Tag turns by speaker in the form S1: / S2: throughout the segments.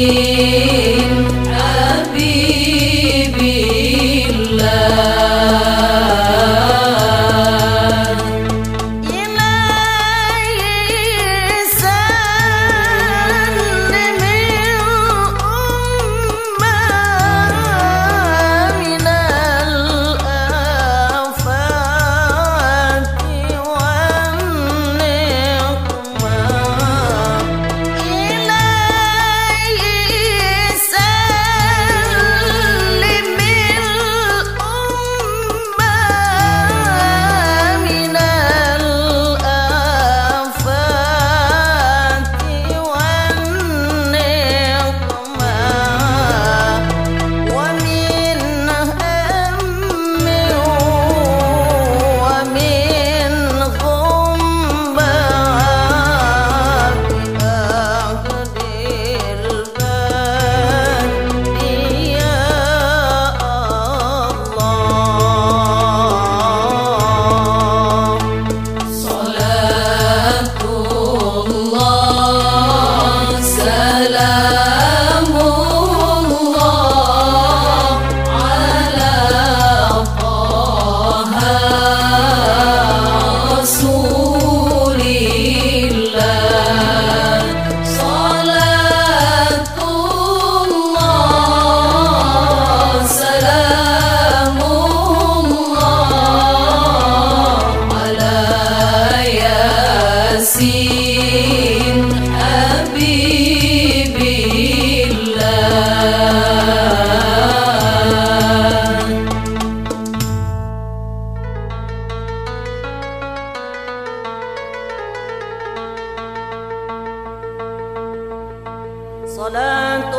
S1: Deus. ياسين حبيبي الله.
S2: صلاة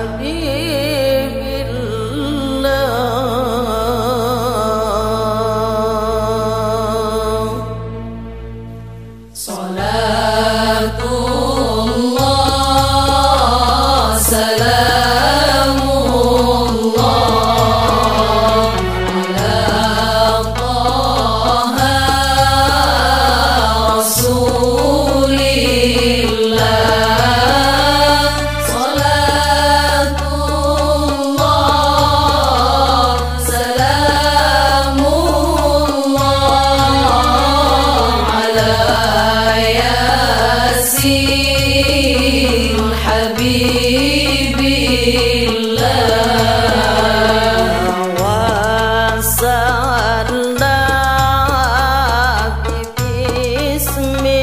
S2: Amém. me.